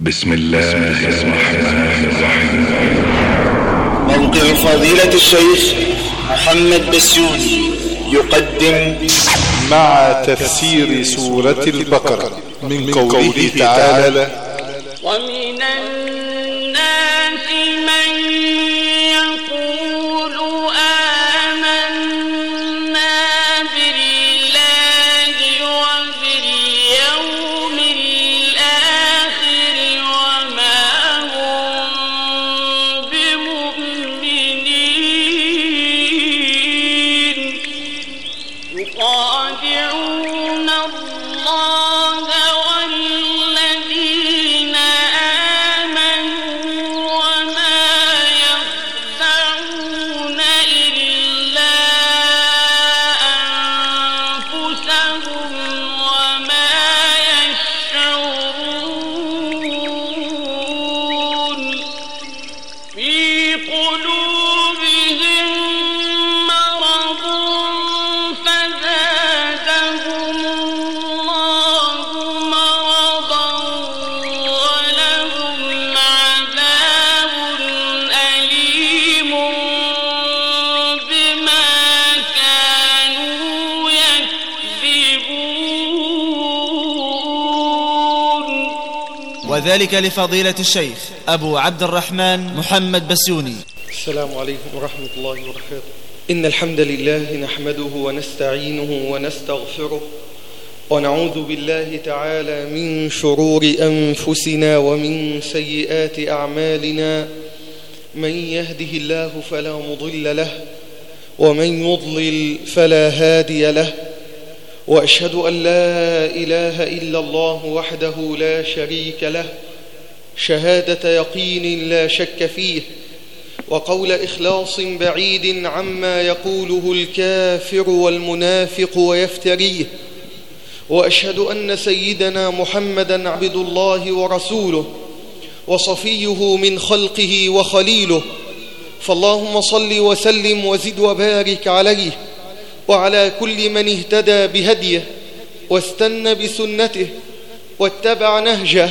بسم الله الرحمن الرحيم. موقع فضيلة الشيخ محمد بسيوني يقدم مع تفسير سورة البقرة من قوله تعالى. ومن الناس من وذلك لفضيلة الشيخ أبو عبد الرحمن محمد بسيوني. السلام عليكم ورحمة الله وبركاته. إن الحمد لله نحمده ونستعينه ونستغفره ونعوذ بالله تعالى من شرور أنفسنا ومن سيئات أعمالنا. من يهده الله فلا مضل له ومن يضلل فلا هادي له. وأشهد أن لا إله إلا الله وحده لا شريك له. شهادة يقين لا شك فيه وقول إخلاص بعيد عما يقوله الكافر والمنافق ويفتريه وأشهد أن سيدنا محمدا عبد الله ورسوله وصفيه من خلقه وخليله فاللهم صل وسلم وزد وبارك عليه وعلى كل من اهتدى بهديه واستنى بسنته واتبع نهجه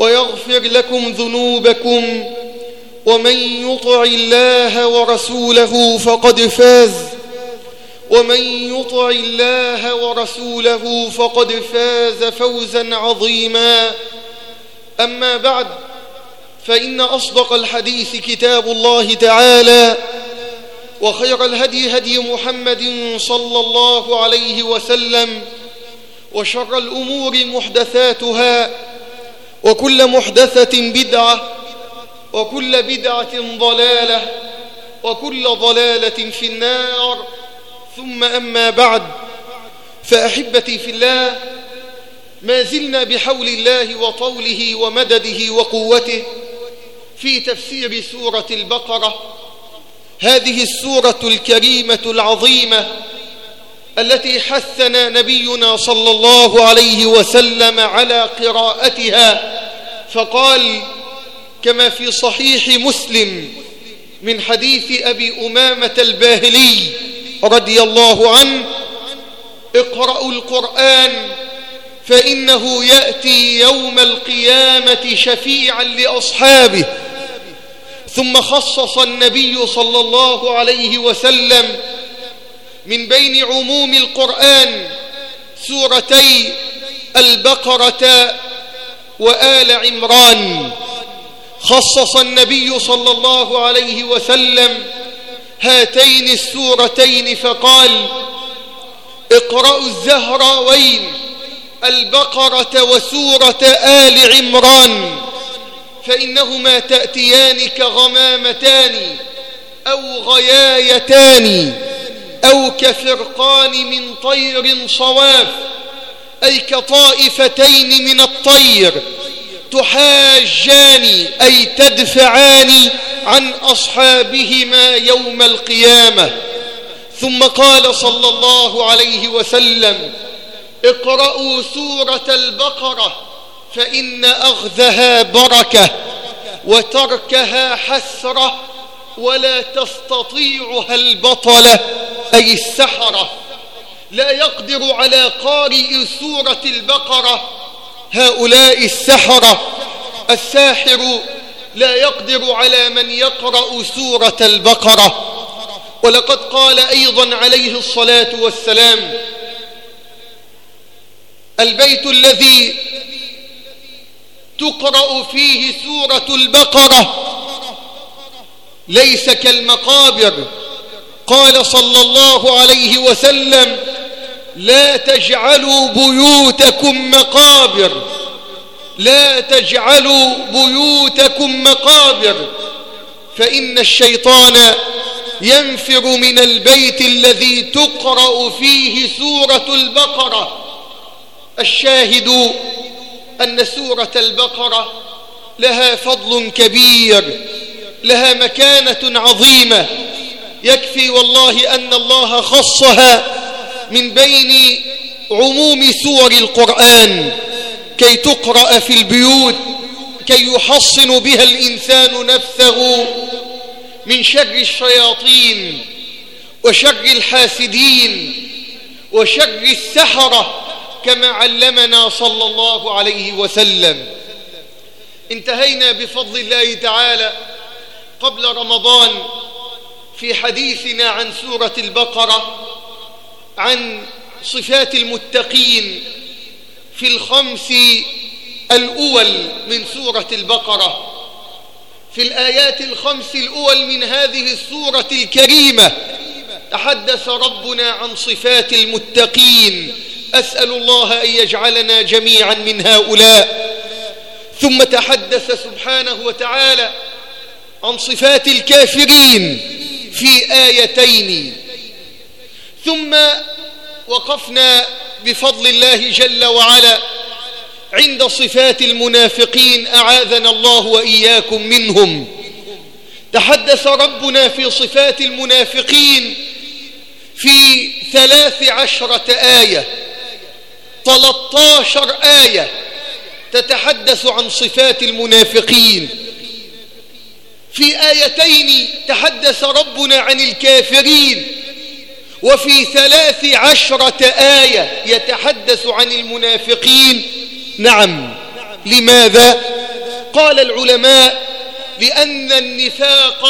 ويغفر لكم ذنوبكم ومن يطع الله ورسوله فقد فاز ومن يطع الله ورسوله فقد فاز فوزا عظيما أما بعد فإن أصدق الحديث كتاب الله تعالى وخير الهدي هدي محمد صلى الله عليه وسلم وشر الأمور محدثاتها وكل محدثة بدعة وكل بدعة ضلالة وكل ضلالة في النار. ثم أما بعد فأحبتي في الله ما زلنا بحول الله وطوله ومدده وقوته في تفسير سورة البقرة. هذه السورة الكريمة العظيمة التي حثنا نبينا صلى الله عليه وسلم على قراءتها. فقال كما في صحيح مسلم من حديث أبي أمامة الباهلي رضي الله عنه اقرأوا القرآن فإنه يأتي يوم القيامة شفيعا لأصحابه. ثم خصص النبي صلى الله عليه وسلم من بين عموم القرآن سورتي البقرة وآل عمران. خصص النبي صلى الله عليه وسلم هاتين السورتين فقال اقرأوا الزهراوين البقرة وسورة آل عمران. فإنهما تأتيان كغمامتان أو غيايتان أو كفرقان من طير صواف. أي كطائفتين من الطير تحاجان أي تدفعان عن أصحابهما يوم القيامة. ثم قال صلى الله عليه وسلم اقرأوا سورة البقرة فإن أخذها بركة وتركها حسرة ولا تستطيعها البطلة أي السحرة. لا يقدر على قارئ سورة البقرة. هؤلاء السحرة. الساحر لا يقدر على من يقرأ سورة البقرة. ولقد قال أيضا عليه الصلاة والسلام البيت الذي تقرأ فيه سورة البقرة ليس كالمقابر. قال صلى الله عليه وسلم لا تجعلوا بيوتكم مقابر. لا تجعلوا بيوتكم مقابر. فإن الشيطان ينفر من البيت الذي تقرأ فيه سورة البقرة. الشاهد أن سورة البقرة لها فضل كبير لها مكانة عظيمة. يكفي والله أن الله خصها من بين عموم سور القرآن كي تقرأ في البيوت كي يحصن بها الإنسان نفسه من شر الشياطين وشر الحاسدين وشر السحرة كما علمنا صلى الله عليه وسلم. انتهينا بفضل الله تعالى قبل رمضان في حديثنا عن سورة البقرة. عن صفات المتقين في الخمس الأول من سورة البقرة. في الآيات الخمس الأول من هذه السورة الكريمة تحدث ربنا عن صفات المتقين. أسأل الله أن يجعلنا جميعا من هؤلاء. ثم تحدث سبحانه وتعالى عن صفات الكافرين في آيتين. ثم وقفنا بفضل الله جل وعلا عند صفات المنافقين أعاذنا الله وإياكم منهم. تحدث ربنا في صفات المنافقين في ثلاث عشرة آية ثلاثة آية تتحدث عن صفات المنافقين. في آيتين تحدث ربنا عن الكافرين وفي ثلاث عشرة آية يتحدث عن المنافقين. نعم. لماذا؟ قال العلماء لأن النفاق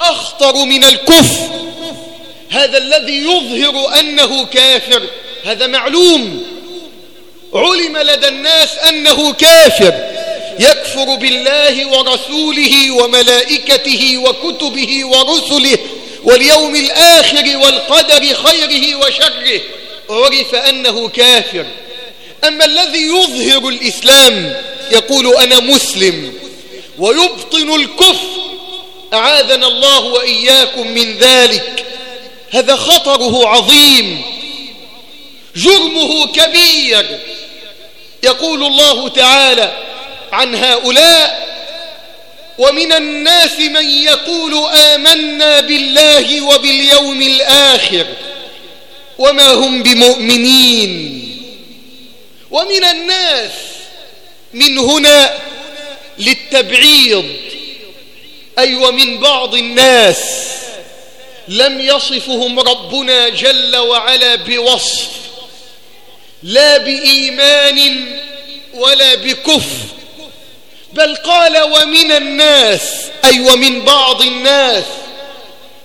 أخطر من الكفر. هذا الذي يظهر أنه كافر. هذا معلوم. علم لدى الناس أنه كافر. يكفر بالله ورسوله وملائكته وكتبه ورسله واليوم الآخر والقدر خيره وشره. عرف أنه كافر. أما الذي يظهر الإسلام يقول أنا مسلم ويبطن الكفر. أعاذنا الله وإياكم من ذلك. هذا خطره عظيم. جرمه كبير. يقول الله تعالى عن هؤلاء ومن الناس من يقول آمنا بالله وباليوم الآخر وما هم بمؤمنين. ومن الناس من هنا للتبعيض أي ومن بعض الناس لم يصفهم ربنا جل وعلا بوصف لا بإيمان ولا بكفر. بل قال ومن الناس أي ومن بعض الناس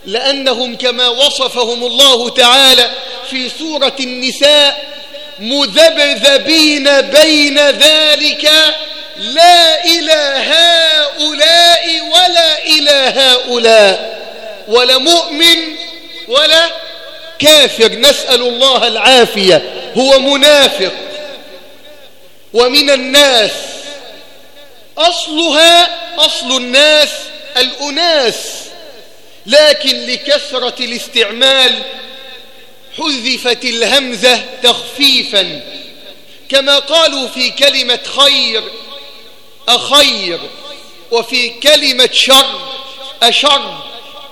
لأنهم كما وصفهم الله تعالى في سورة النساء مذبذبين بين ذلك لا إلى هؤلاء ولا إلى هؤلاء ولا مؤمن ولا كافر. نسأل الله العافية هو منافق. ومن الناس أصلها أصل الناس الأناس لكن لكثرة الاستعمال حذفت الهمزة تخفيفا. كما قالوا في كلمة خير أخير وفي كلمة شر أشر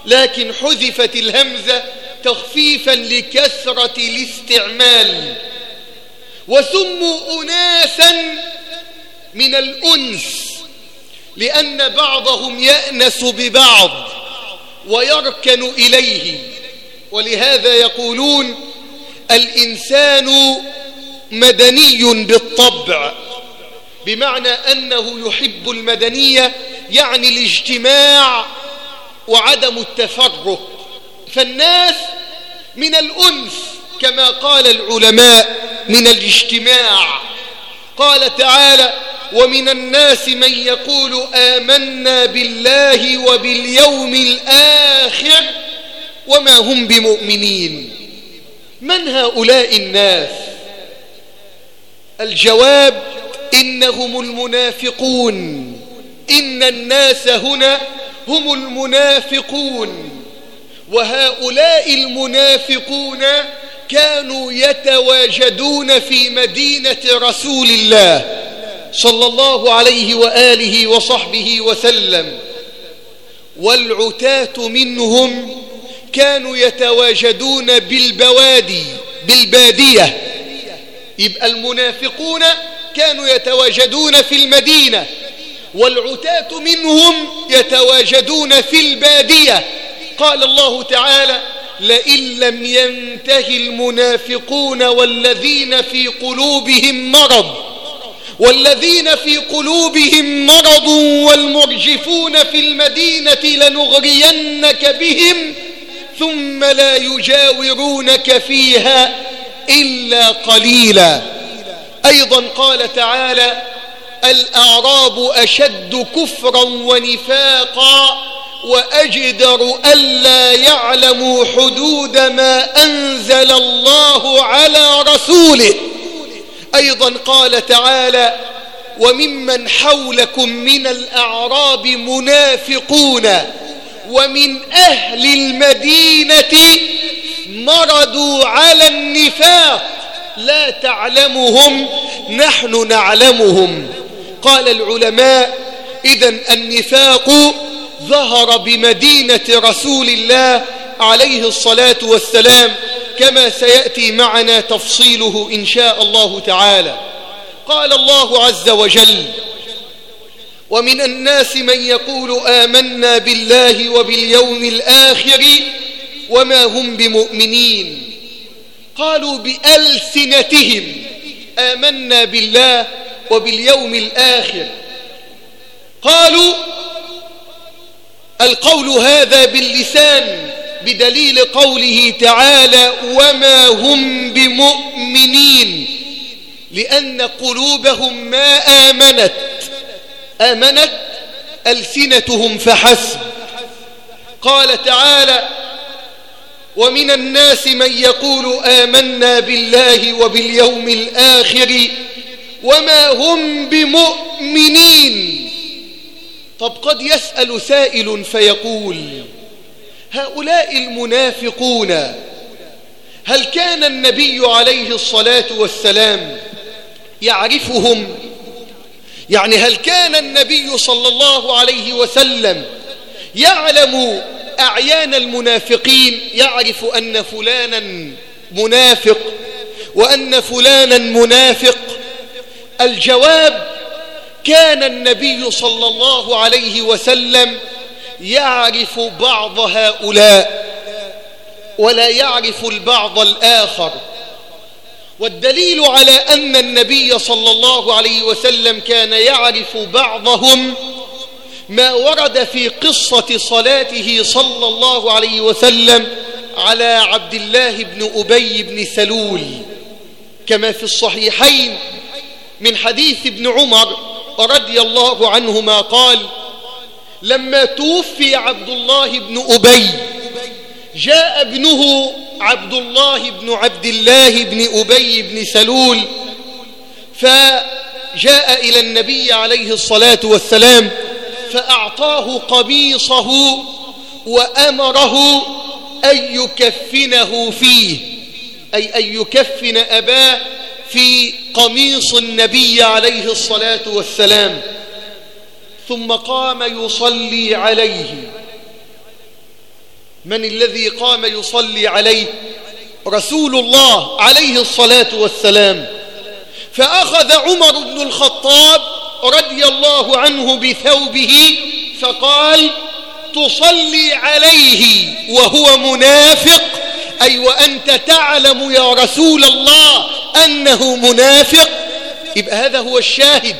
لكن حذفت الهمزة تخفيفا لكثرة الاستعمال. وسموا أناسا من الأنس لأن بعضهم يأنس ببعض ويركن إليه. ولهذا يقولون الإنسان مدني بالطبع بمعنى أنه يحب المدنية يعني الاجتماع وعدم التفرق. فالناس من الأنس كما قال العلماء من الاجتماع. قال تعالى ومن الناس من يقول آمنا بالله وباليوم الآخر وما هم بمؤمنين. من هؤلاء الناس؟ الجواب إنهم المنافقون. إن الناس هنا هم المنافقون. وهؤلاء المنافقون كانوا يتواجدون في مدينة رسول الله صلى الله عليه وآله وصحبه وسلم. والعتاة منهم كانوا يتواجدون بالبوادي بالبادية. يبقى المنافقون كانوا يتواجدون في المدينة والعتاة منهم يتواجدون في البادية. قال الله تعالى لئن لم ينتهي المنافقون والذين في قلوبهم مرض والذين في قلوبهم مرض والمرجفون في المدينة لنغرينك بهم ثم لا يجاورونك فيها إلا قليلا. أيضا قال تعالى الأعراب أشد كفرا ونفاقا وأجدر ألا يعلموا حدود ما أنزل الله على رسوله. أيضا قال تعالى وممن حولكم من الأعراب منافقون ومن أهل المدينة مردوا على النفاق. لا تعلمهم نحن نعلمهم. قال العلماء إذا النفاق ظهر بمدينة رسول الله عليه الصلاة والسلام كما سيأتي معنا تفصيله إن شاء الله تعالى. قال الله عز وجل ومن الناس من يقول آمنا بالله وباليوم الآخر وما هم بمؤمنين قالوا بألسنتهم آمنا بالله وباليوم الآخر قالوا القول هذا باللسان بدليل قوله تعالى وما هم بمؤمنين لأن قلوبهم ما آمنت آمنت ألسنتهم فحسب. قال تعالى ومن الناس من يقول آمنا بالله وباليوم الآخر وما هم بمؤمنين. طب قد يسأل سائل فيقول هؤلاء المنافقون هل كان النبي عليه الصلاة والسلام يعرفهم؟ يعني هل كان النبي صلى الله عليه وسلم يعلم أعيان المنافقين يعرف أن فلانا منافق وأن فلانا منافق؟ الجواب كان النبي صلى الله عليه وسلم يعرف بعض هؤلاء ولا يعرف البعض الآخر. والدليل على أن النبي صلى الله عليه وسلم كان يعرف بعضهم ما ورد في قصة صلاته صلى الله عليه وسلم على عبد الله بن أبي بن سلول كما في الصحيحين من حديث ابن عمر رضي الله عنهما قال لما توفي عبد الله بن أبي جاء ابنه عبد الله بن عبد الله بن أبي بن سلول فجاء إلى النبي عليه الصلاة والسلام فأعطاه قميصه وأمره أن يكفنه فيه أي أن يكفن أباه في قميص النبي عليه الصلاة والسلام ثم قام يصلي عليه. من الذي قام يصلي عليه؟ رسول الله عليه الصلاة والسلام. فأخذ عمر بن الخطاب رضي الله عنه بثوبه فقال تصلي عليه وهو منافق. أي وأنت تعلم يا رسول الله أنه منافق. يبقى هذا هو الشاهد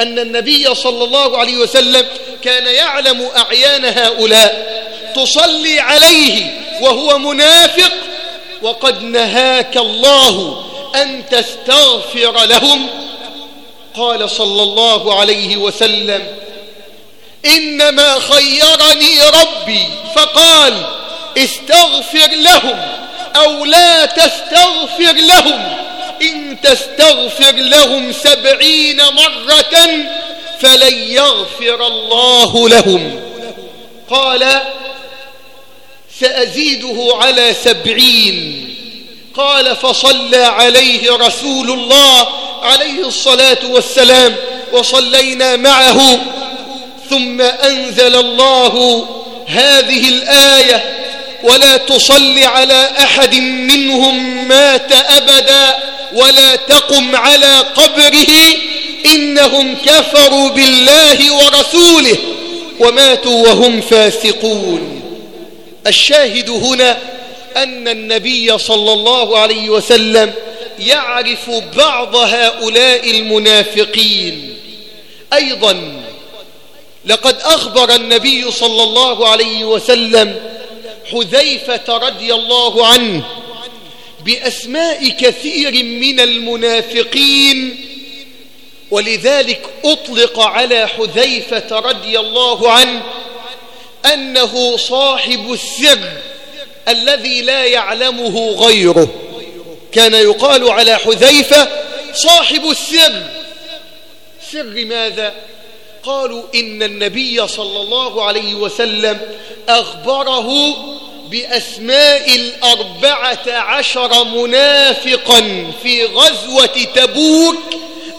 أن النبي صلى الله عليه وسلم كان يعلم أعيان هؤلاء. تصلي عليه وهو منافق. وقد نهاك الله أن تستغفر لهم. قال صلى الله عليه وسلم إنما خيرني ربي. فقال استغفر لهم أو لا تستغفر لهم. إن تستغفر لهم سبعين مرة فلن يغفر الله لهم. قال سأزيده على سبعين. قال فصلى عليه رسول الله عليه الصلاة والسلام وصلينا معه. ثم أنزل الله هذه الآية ولا تصل على أحد منهم مات أبدا. ولا تقم على قبره إنهم كفروا بالله ورسوله وماتوا وهم فاسقون. الشاهد هنا أن النبي صلى الله عليه وسلم يعرف بعض هؤلاء المنافقين. أيضا لقد أخبر النبي صلى الله عليه وسلم حذيفة رضي الله عنه بأسماء كثير من المنافقين ولذلك أطلق على حذيفة رضي الله عنه أنه صاحب السر الذي لا يعلمه غيره كان يقال على حذيفة صاحب السر سر ماذا؟ قالوا إن النبي صلى الله عليه وسلم أخبره بأسماء الأربعة عشر منافقا في غزوة تبوك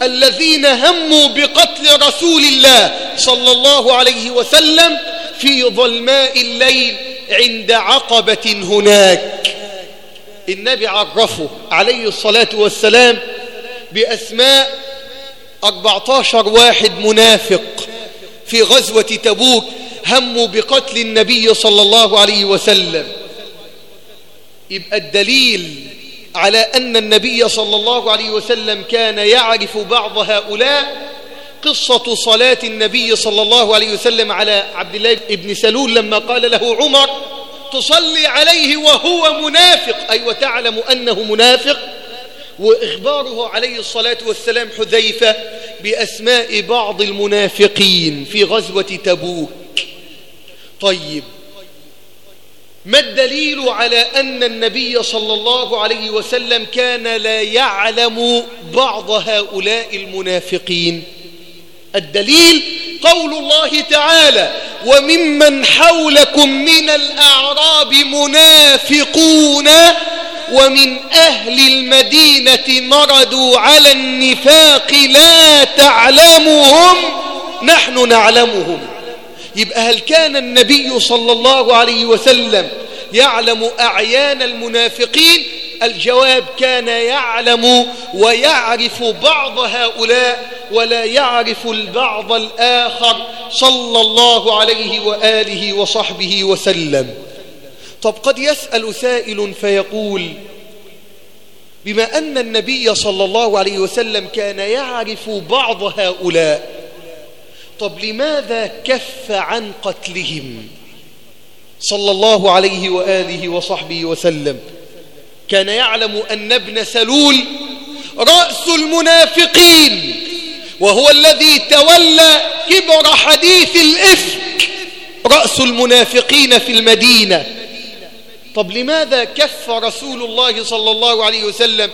الذين هموا بقتل رسول الله صلى الله عليه وسلم في ظلماء الليل عند عقبة هناك. النبي عرفه عليه الصلاة والسلام بأسماء 14 واحد منافق في غزوة تبوك هموا بقتل النبي صلى الله عليه وسلم. يبقى الدليل على أن النبي صلى الله عليه وسلم كان يعرف بعض هؤلاء قصة صلاة النبي صلى الله عليه وسلم على عبد الله بن سلول لما قال له عمر تصلي عليه وهو منافق. أي أيوة وتعلم أنه منافق. وإخباره عليه الصلاة والسلام حذيفة بأسماء بعض المنافقين في غزوة تبوك. طيب. ما الدليل على أن النبي صلى الله عليه وسلم كان لا يعلم بعض هؤلاء المنافقين؟ الدليل قول الله تعالى وممن حولكم من الأعراب منافقون ومن أهل المدينة مردوا على النفاق لا تعلمهم نحن نعلمهم. يبقى هل كان النبي صلى الله عليه وسلم يعلم أعيان المنافقين؟ الجواب كان يعلم ويعرف بعض هؤلاء ولا يعرف البعض الآخر صلى الله عليه وآله وصحبه وسلم. طب قد يسأل سائل فيقول بما أن النبي صلى الله عليه وسلم كان يعرف بعض هؤلاء طب لماذا كف عن قتلهم؟ صلى الله عليه وآله وصحبه وسلم. كان يعلم أن ابن سلول رأس المنافقين وهو الذي تولى كبر حديث الإفك رأس المنافقين في المدينة. طب لماذا كف رسول الله صلى الله عليه وسلم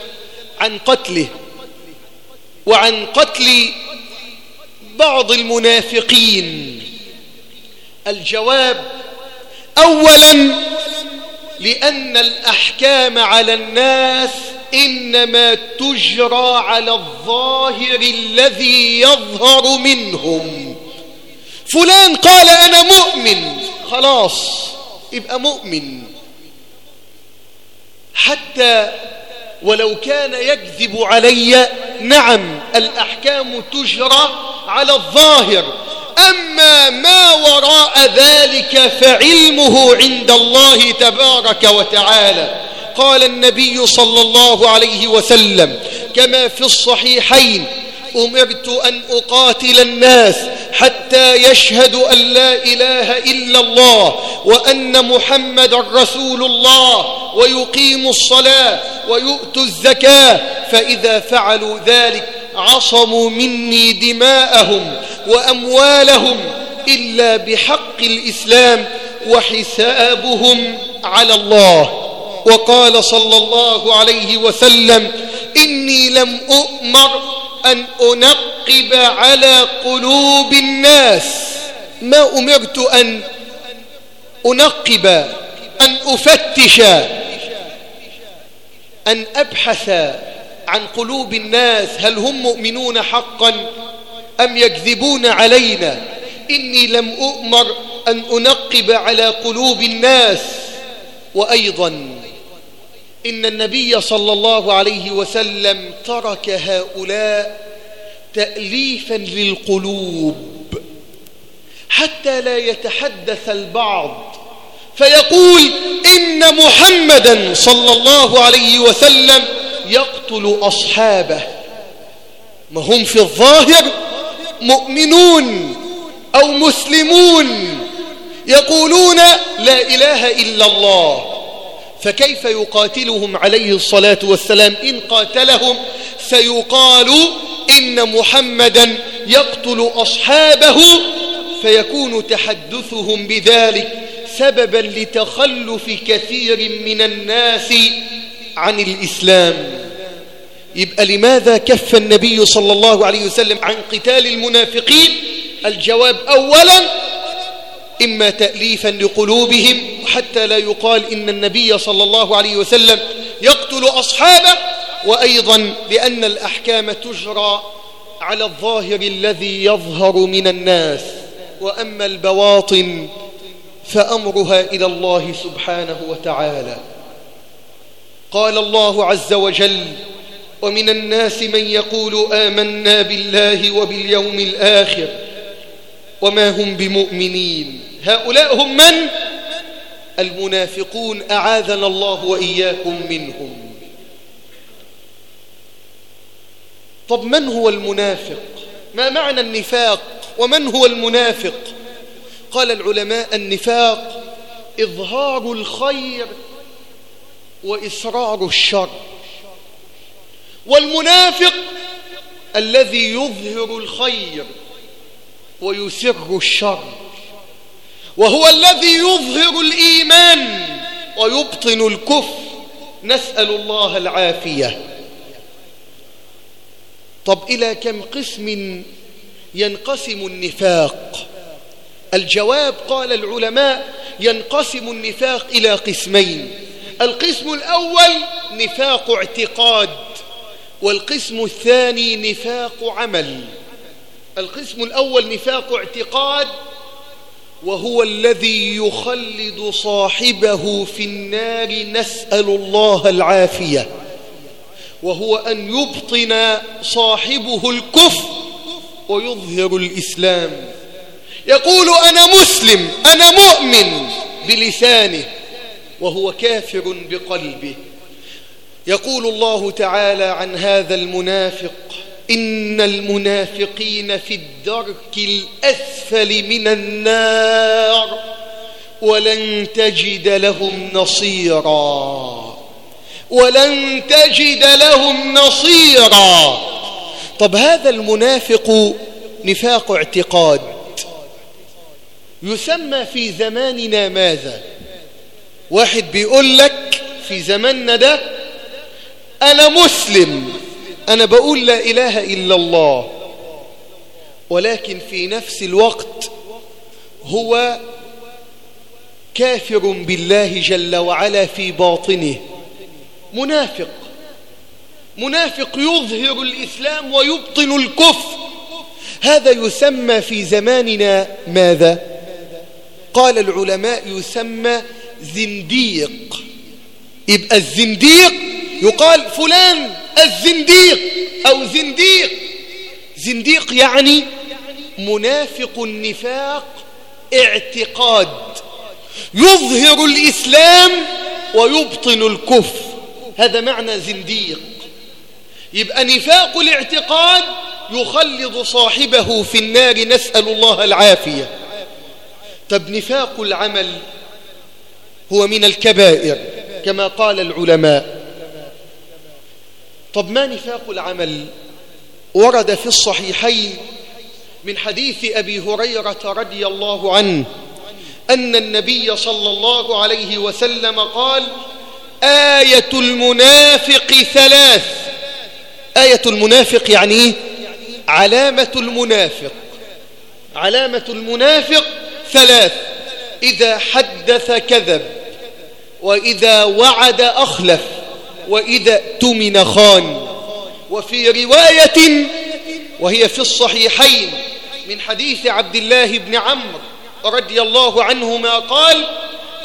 عن قتله؟ وعن قتل بعض المنافقين. الجواب أولا لأن الأحكام على الناس إنما تجرى على الظاهر الذي يظهر منهم. فلان قال أنا مؤمن. خلاص يبقى مؤمن. حتى ولو كان يكذب علي نعم الأحكام تجرى على الظاهر. أما ما وراء ذلك فعلمه عند الله تبارك وتعالى. قال النبي صلى الله عليه وسلم كما في الصحيحين أمرت أن أقاتل الناس حتى يشهدوا أن لا إله إلا الله وأن محمد رسول الله ويقيموا الصلاة ويؤتوا الزكاة. فإذا فعلوا ذلك عصموا مني دماءهم وأموالهم إلا بحق الإسلام وحسابهم على الله. وقال صلى الله عليه وسلم إني لم أؤمر أن أنقب على قلوب الناس. ما أمرت أن أنقب أن أفتش أن أبحث عن قلوب الناس. هل هم مؤمنون حقا أم يكذبون علينا؟ إني لم أؤمر أن أنقب على قلوب الناس. وأيضا إن النبي صلى الله عليه وسلم ترك هؤلاء تأليفا للقلوب حتى لا يتحدث البعض فيقول إن محمدا صلى الله عليه وسلم يقتل أصحابه. ما هم في الظاهر مؤمنون أو مسلمون يقولون لا إله إلا الله. فكيف يقاتلهم عليه الصلاة والسلام؟ إن قاتلهم سيقال إن محمدا يقتل أصحابه فيكون تحدثهم بذلك سببا لتخلف كثير من الناس عن الإسلام. يبقى لماذا كف النبي صلى الله عليه وسلم عن قتال المنافقين؟ الجواب أولا إما تأليفا لقلوبهم حتى لا يقال إن النبي صلى الله عليه وسلم يقتل أصحابه وأيضا لأن الأحكام تجرى على الظاهر الذي يظهر من الناس وأما البواطن فأمرها إلى الله سبحانه وتعالى. قال الله عز وجل ومن الناس من يقول آمنا بالله وباليوم الآخر وما هم بمؤمنين هؤلاء هم من؟ المنافقون أعاذنا الله وإياكم منهم طب من هو المنافق؟ ما معنى النفاق؟ ومن هو المنافق؟ قال العلماء النفاق إظهار الخير وإسرار الشر والمنافق الذي يظهر الخير ويسر الشر وهو الذي يظهر الإيمان ويبطن الكفر. نسأل الله العافية. طب إلى كم قسم ينقسم النفاق؟ الجواب قال العلماء ينقسم النفاق إلى قسمين. القسم الأول نفاق اعتقاد والقسم الثاني نفاق عمل. القسم الأول نفاق اعتقاد وهو الذي يخلد صاحبه في النار نسأل الله العافية. وهو أن يبطن صاحبه الكفر ويظهر الإسلام. يقول أنا مسلم أنا مؤمن بلسانه وهو كافر بقلبه. يقول الله تعالى عن هذا المنافق إن المنافقين في الدرك الأسفل من النار ولن تجد لهم نصيرا. ولن تجد لهم نصيرا. طب هذا المنافق نفاق اعتقاد. يسمى في زماننا ماذا؟ واحد بيقول لك في زماننا ده أنا مسلم. أنا بقول لا إله إلا الله ولكن في نفس الوقت هو كافر بالله جل وعلا في باطنه منافق منافق يظهر الإسلام ويبطن الكفر هذا يسمى في زماننا ماذا؟ قال العلماء يسمى زنديق يبقى الزنديق يقال فلان الزنديق أو زنديق. زنديق يعني منافق النفاق اعتقاد. يظهر الإسلام ويبطن الكفر. هذا معنى زنديق. يبقى نفاق الاعتقاد يخلد صاحبه في النار نسأل الله العافية. طب نفاق العمل هو من الكبائر كما قال العلماء. طب ما نفاق العمل؟ ورد في الصحيحين من حديث أبي هريرة رضي الله عنه أن النبي صلى الله عليه وسلم قال آية المنافق ثلاث. آية المنافق يعني إيه؟ علامة المنافق. علامة المنافق ثلاث. إذا حدث كذب وإذا وعد أخلف. وإذا اؤتمن خان. وفي رواية وهي في الصحيحين من حديث عبد الله بن عمرو رضي الله عنهما قال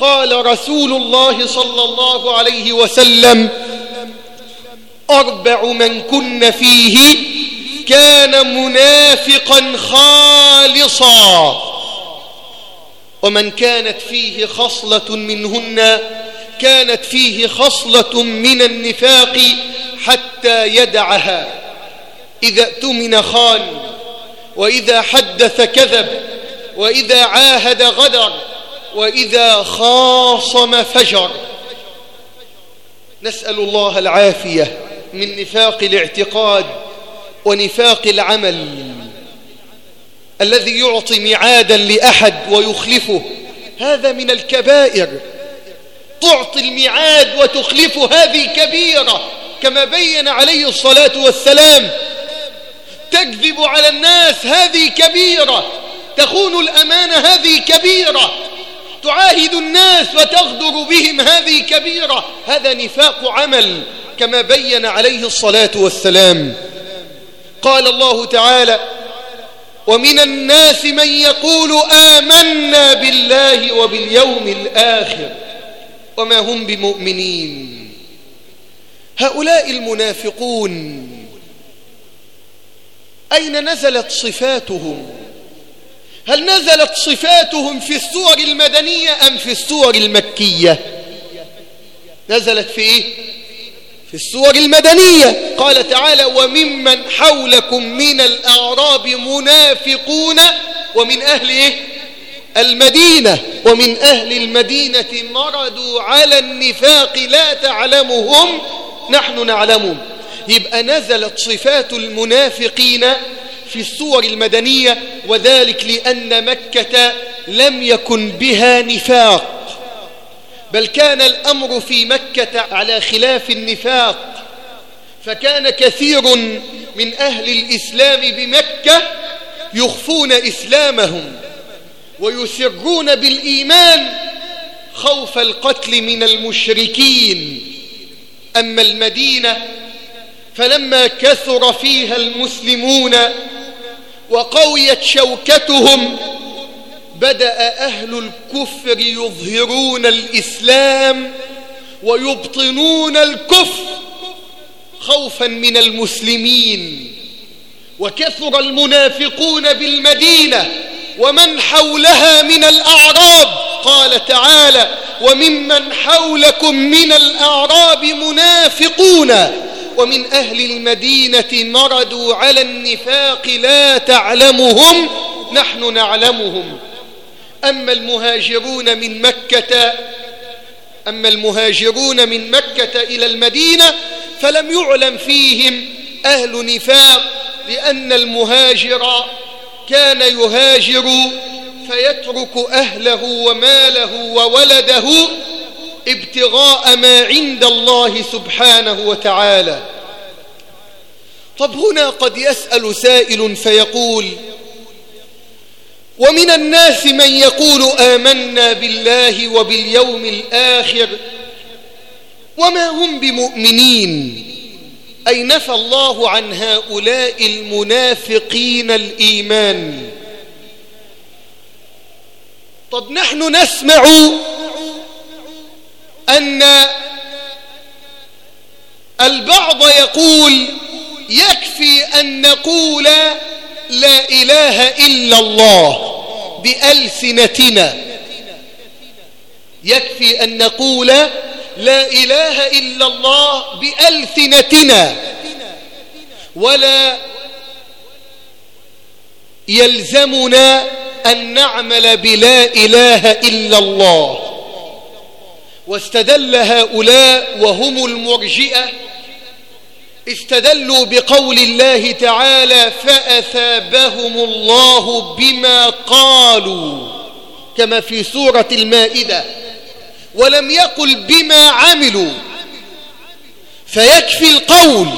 قال رسول الله صلى الله عليه وسلم أربع من كن فيه كان منافقا خالصا. ومن كانت فيه خصلة منهن كانت فيه خصلة من النفاق حتى يدعها. إذا اؤتمن خان وإذا حدث كذب وإذا عاهد غدر وإذا خاصم فجر. نسأل الله العافية من نفاق الاعتقاد ونفاق العمل الذي يعطي ميعادا لأحد ويخلفه. هذا من الكبائر تعطي الميعاد وتخلف هذه كبيرة كما بين عليه الصلاة والسلام تكذب على الناس هذه كبيرة تخون الأمانة هذه كبيرة تعاهد الناس وتغدر بهم هذه كبيرة هذا نفاق عمل كما بين عليه الصلاة والسلام. قال الله تعالى ومن الناس من يقول آمنا بالله وباليوم الآخر. وما هم بمؤمنين هؤلاء المنافقون أين نزلت صفاتهم هل نزلت صفاتهم في السور المدنية أم في السور المكية نزلت في إيه؟ في السور المدنية قال تعالى وممن حولكم من الأعراب منافقون ومن أهل إيه؟ المدينة ومن أهل المدينة مردوا على النفاق لا تعلمهم نحن نعلمهم يبقى نزلت صفات المنافقين في السور المدنية وذلك لأن مكة لم يكن بها نفاق. بل كان الأمر في مكة على خلاف النفاق. فكان كثير من أهل الإسلام بمكة يخفون إسلامهم. ويسرون بالإيمان خوف القتل من المشركين. أما المدينة فلما كثر فيها المسلمون وقويت شوكتهم بدأ أهل الكفر يظهرون الإسلام ويبطنون الكفر خوفا من المسلمين. وكثر المنافقون بالمدينة ومن حولها من الأعراب؟ قال تعالى وممن حولكم من الأعراب منافقون. ومن أهل المدينة مردوا على النفاق لا تعلمهم نحن نعلمهم. أما المهاجرون من مكة أما المهاجرون من مكة إلى المدينة فلم يعلم فيهم أهل نفاق لأن المهاجر كان يهاجر فيترك أهله وماله وولده ابتغاء ما عند الله سبحانه وتعالى. طب هنا قد يسأل سائل فيقول ومن الناس من يقول آمنا بالله وباليوم الآخر وما هم بمؤمنين؟ أي نفى الله عن هؤلاء المنافقين الإيمان. طب نحن نسمع أن البعض يقول يكفي أن نقول لا إله إلا الله بألسنتنا. يكفي أن نقول لا إله إلا الله بألسنتنا ولا يلزمنا أن نعمل بلا إله إلا الله. واستدل هؤلاء وهم المرجئة استدلوا بقول الله تعالى فأثابهم الله بما قالوا كما في سورة المائدة. ولم يقل بما عملوا. فيكفي القول.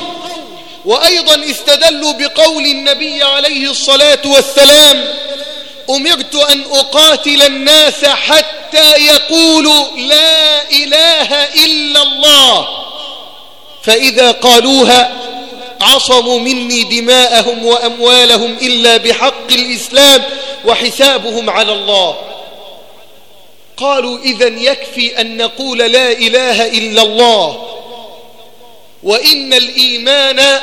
وأيضا استدلوا بقول النبي عليه الصلاة والسلام أمرت أن أقاتل الناس حتى يقولوا لا إله إلا الله. فإذا قالوها عصموا مني دماءهم وأموالهم إلا بحق الإسلام وحسابهم على الله. قالوا إذا يكفي أن نقول لا إله إلا الله. وإن الإيمان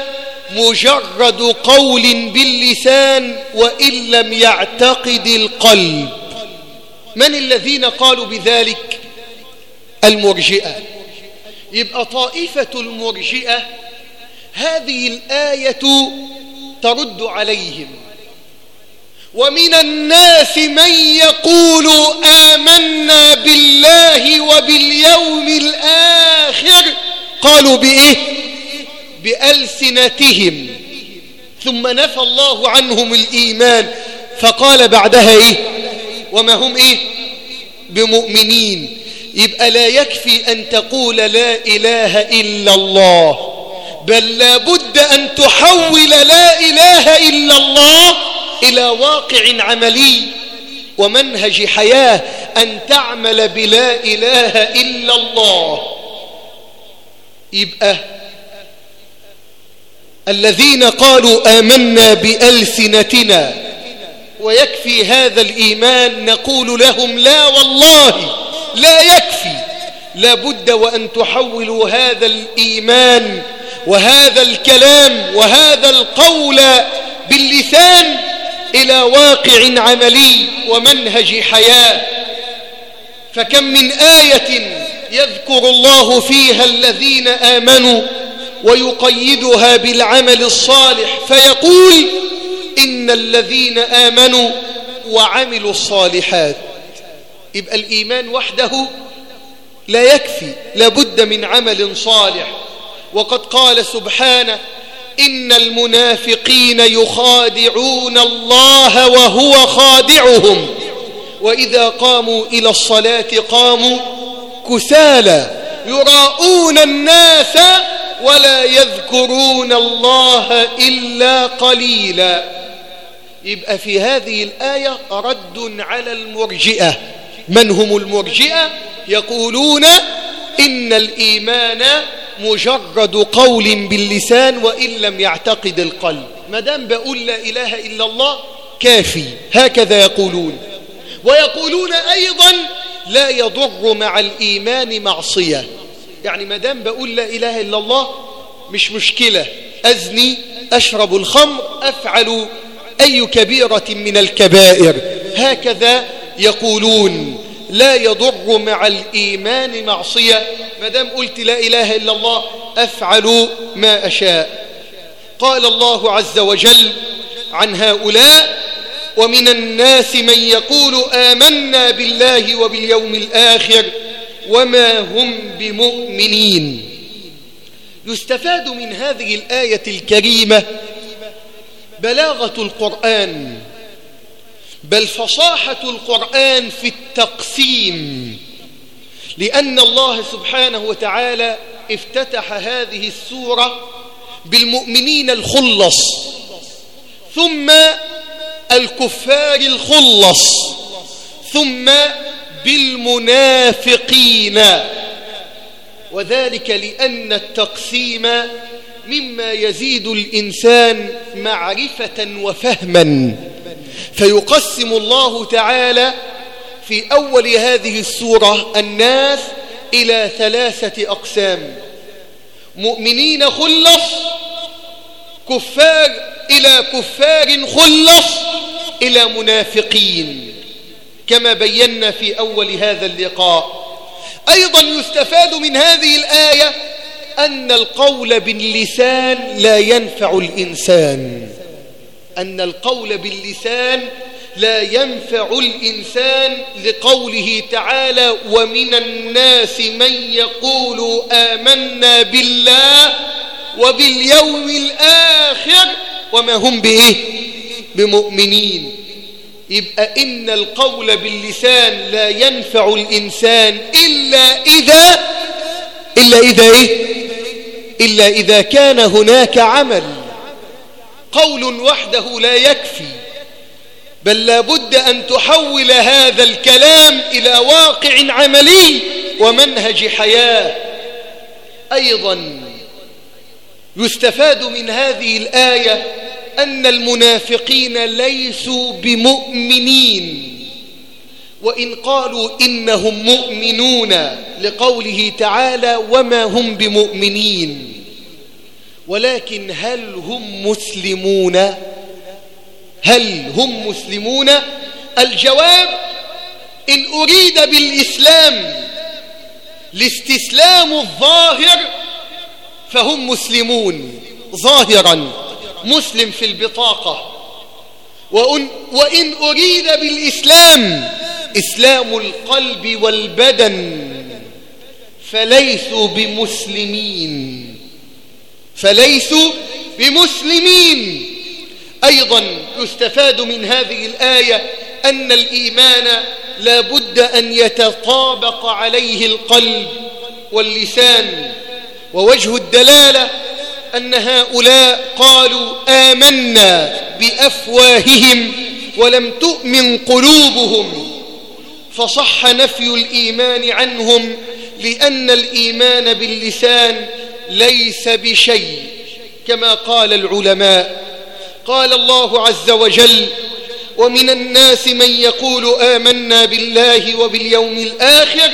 مجرد قول باللسان وإن لم يعتقد القلب. من الذين قالوا بذلك؟ المرجئة. يبقى طائفة المرجئة هذه الآية ترد عليهم. ومن الناس من يقول آمنا بالله وباليوم الآخر قالوا بإيه؟ بألسنتهم. ثم نفى الله عنهم الإيمان فقال بعدها إيه؟ وما هم إيه؟ بمؤمنين. يبقى لا يكفي أن تقول لا إله إلا الله بل لابد أن تحول لا إله إلا الله إلى واقع عملي ومنهج حياة أن تعمل بلا إله إلا الله. يبقى الذين قالوا آمنا بألسنتنا ويكفي هذا الإيمان نقول لهم لا والله لا يكفي. لابد وأن تحولوا هذا الإيمان وهذا الكلام وهذا القول باللسان إلى واقع عملي ومنهج حياة. فكم من آية يذكر الله فيها الذين آمنوا ويقيدها بالعمل الصالح فيقول إن الذين آمنوا وعملوا الصالحات. يبقى الإيمان وحده لا يكفي لابد من عمل صالح. وقد قال سبحانه إن المنافقين يخادعون الله وهو خادعهم. وإذا قاموا إلى الصلاة قاموا كسالى يراءون الناس ولا يذكرون الله إلا قليلا. يبقى في هذه الآية رد على المرجئة. من هم المرجئة؟ يقولون إن الإيمان مجرد قول باللسان وإن لم يعتقد القلب. ما دام بقول لا إله إلا الله كافي. هكذا يقولون. ويقولون أيضا لا يضر مع الإيمان معصية. يعني ما دام بقول لا إله إلا الله مش مشكلة. أزني أشرب الخمر أفعل أي كبيرة من الكبائر. هكذا يقولون. لا يضر مع الإيمان معصية. ما دام قلت لا إله إلا الله أفعل ما أشاء. قال الله عز وجل عن هؤلاء ومن الناس من يقول آمنا بالله وباليوم الآخر وما هم بمؤمنين. يستفاد من هذه الآية الكريمة بلاغة القرآن. بل فصاحة القرآن في التقسيم لأن الله سبحانه وتعالى افتتح هذه السورة بالمؤمنين الخلص ثم الكفار الخلص ثم بالمنافقين. وذلك لأن التقسيم مما يزيد الإنسان معرفة وفهما. فيقسم الله تعالى في أول هذه السورة الناس إلى ثلاثة أقسام. مؤمنين خلص كفار إلى كفار خلص إلى منافقين. كما بينا في أول هذا اللقاء. أيضا يستفاد من هذه الآية أن القول باللسان لا ينفع الإنسان. أن القول باللسان لا ينفع الإنسان لقوله تعالى ومن الناس من يقول آمنا بالله وباليوم الآخر وما هم بإيه بمؤمنين. يبقى إن القول باللسان لا ينفع الإنسان إلا إذا إلا إذا إيه؟ إلا إذا كان هناك عمل. قول وحده لا يكفي بل لابد أن تحول هذا الكلام إلى واقع عملي ومنهج حياة. أيضا يستفاد من هذه الآية أن المنافقين ليسوا بمؤمنين وإن قالوا إنهم مؤمنون لقوله تعالى وما هم بمؤمنين. ولكن هل هم مسلمون؟ هل هم مسلمون؟ الجواب إن أريد بالإسلام الاستسلام الظاهر فهم مسلمون. ظاهرا مسلم في البطاقة. وإن, وإن أريد بالإسلام إسلام القلب والبدن فليسوا بمسلمين. فليسوا بمسلمين. أيضا يستفاد من هذه الآية أن الإيمان لا بد أن يتطابق عليه القلب واللسان ووجه الدلالة أن هؤلاء قالوا آمنا بأفواههم ولم تؤمن قلوبهم. فصح نفي الإيمان عنهم لأن الإيمان باللسان ليس بشيء كما قال العلماء. قال الله عز وجل ومن الناس من يقول آمنا بالله وباليوم الآخر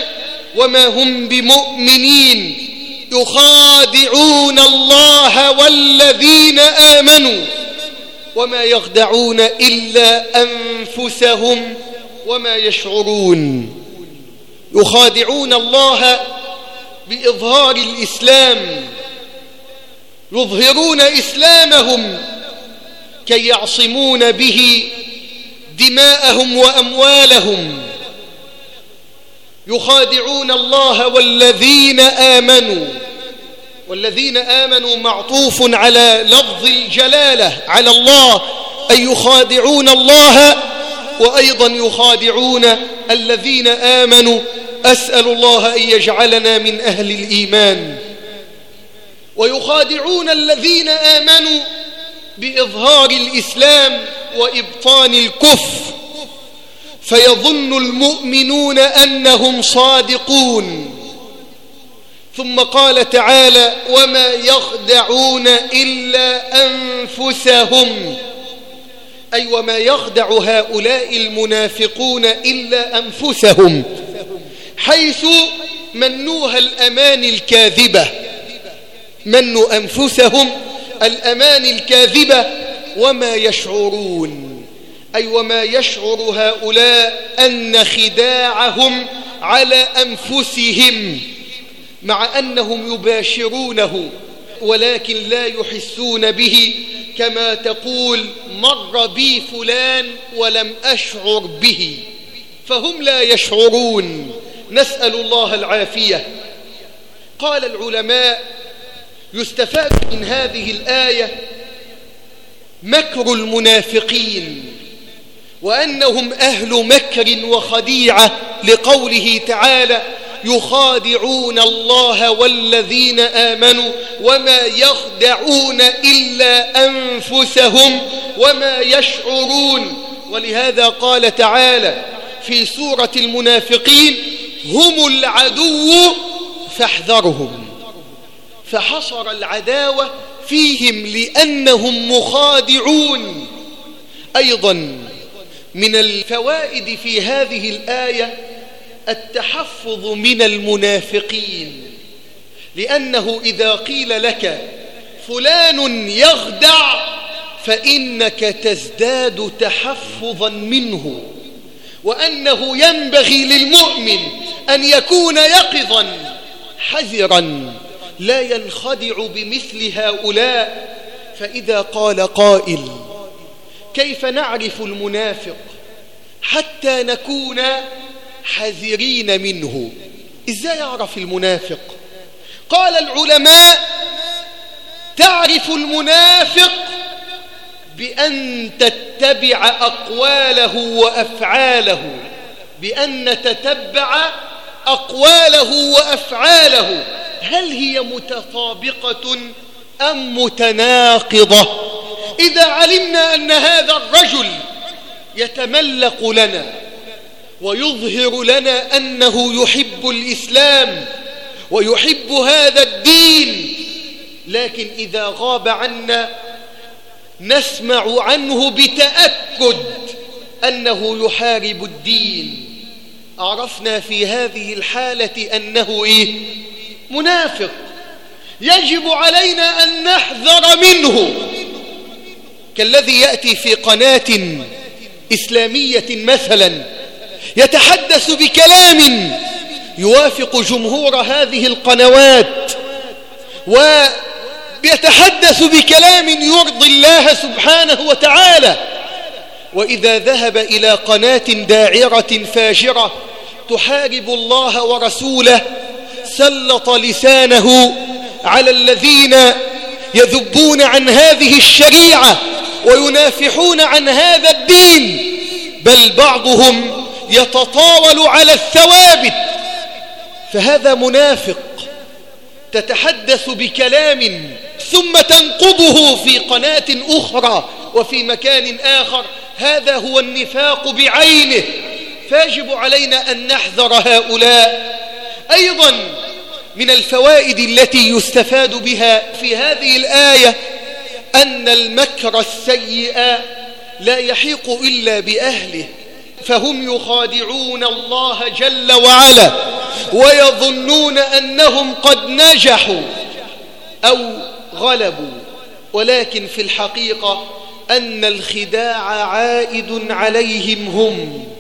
وما هم بمؤمنين يخادعون الله والذين آمنوا وما يخدعون إلا أنفسهم وما يشعرون. يخادعون الله بإظهار الإسلام. يظهرون إسلامهم كي يعصمون به دماءهم وأموالهم. يخادعون الله والذين آمنوا. والذين آمنوا معطوف على لفظ الجلالة على الله أي يخادعون الله وأيضا يخادعون الذين آمنوا أسأل الله أن يجعلنا من أهل الإيمان. ويخادعون الذين آمنوا بإظهار الإسلام وإبطان الكفر. فيظن المؤمنون أنهم صادقون. ثم قال تعالى وما يخدعون إلا أنفسهم. أي وما يخدع هؤلاء المنافقون إلا أنفسهم. حيث منوها الأمان الكاذبة. منوا أنفسهم الأمان الكاذبة وما يشعرون. أي وما يشعر هؤلاء أن خداعهم على أنفسهم مع أنهم يباشرونه ولكن لا يحسون به. كما تقول مر بي فلان ولم أشعر به. فهم لا يشعرون. نسأل الله العافية. قال العلماء يستفاد من هذه الآية مكر المنافقين وأنهم أهل مكر وخديعة لقوله تعالى يخادعون الله والذين آمنوا وما يخدعون إلا أنفسهم وما يشعرون. ولهذا قال تعالى في سورة المنافقين هم العدو فاحذرهم. فحصر العداوة فيهم لأنهم مخادعون. أيضا من الفوائد في هذه الآية التحفظ من المنافقين. لأنه إذا قيل لك فلان يخدع فإنك تزداد تحفظا منه وأنه ينبغي للمؤمن أن يكون يقظا حذرا لا ينخدع بمثل هؤلاء. فإذا قال قائل كيف نعرف المنافق حتى نكون حذرين منه؟ إزاي يعرف المنافق؟ قال العلماء تعرف المنافق بأن تتبع أقواله وأفعاله بأن نتتبع أقواله وأفعاله. هل هي متطابقة أم متناقضة؟ إذا علمنا أن هذا الرجل يتملق لنا ويظهر لنا أنه يحب الإسلام ويحب هذا الدين لكن إذا غاب عنا نسمع عنه بتأكد أنه يحارب الدين. عرفنا في هذه الحالة أنه إيه؟ منافق. يجب علينا أن نحذر منه. كالذي يأتي في قناة إسلامية مثلا يتحدث بكلام يوافق جمهور هذه القنوات ويتحدث بكلام يرضي الله سبحانه وتعالى. وإذا ذهب إلى قناة داعرة فاجرة تحارب الله ورسوله سلط لسانه على الذين يذبون عن هذه الشريعة وينافحون عن هذا الدين بل بعضهم يتطاول على الثوابت. فهذا منافق تتحدث بكلام ثم تنقضه في قناة أخرى وفي مكان آخر. هذا هو النفاق بعينه. فيجب علينا أن نحذر هؤلاء أيضا من الفوائد التي يستفاد بها في هذه الآية أن المكر السيء لا يحيق إلا بأهله فهم يخادعون الله جل وعلا ويظنون أنهم قد نجحوا أو غلبوا ولكن في الحقيقة أن الخداع عائد عليهم هم.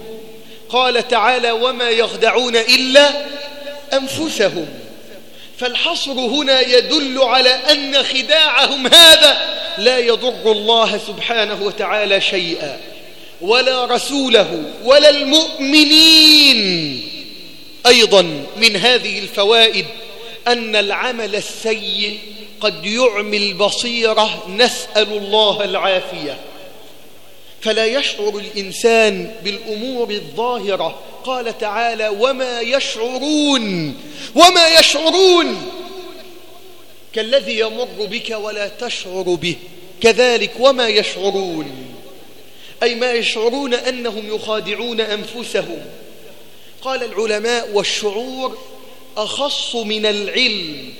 قال تعالى وما يخدعون إلا أنفسهم. فالحصر هنا يدل على أن خداعهم هذا لا يضر الله سبحانه وتعالى شيئا ولا رسوله ولا المؤمنين. أيضا من هذه الفوائد أن العمل السيء قد يعمي البصيرة نسأل الله العافية. فلا يشعر الإنسان بالأمور الظاهرة. قال تعالى وما يشعرون وما يشعرون. كالذي يمر بك ولا تشعر به. كذلك وما يشعرون. أي ما يشعرون أنهم يخادعون أنفسهم. قال العلماء والشعور أخص من العلم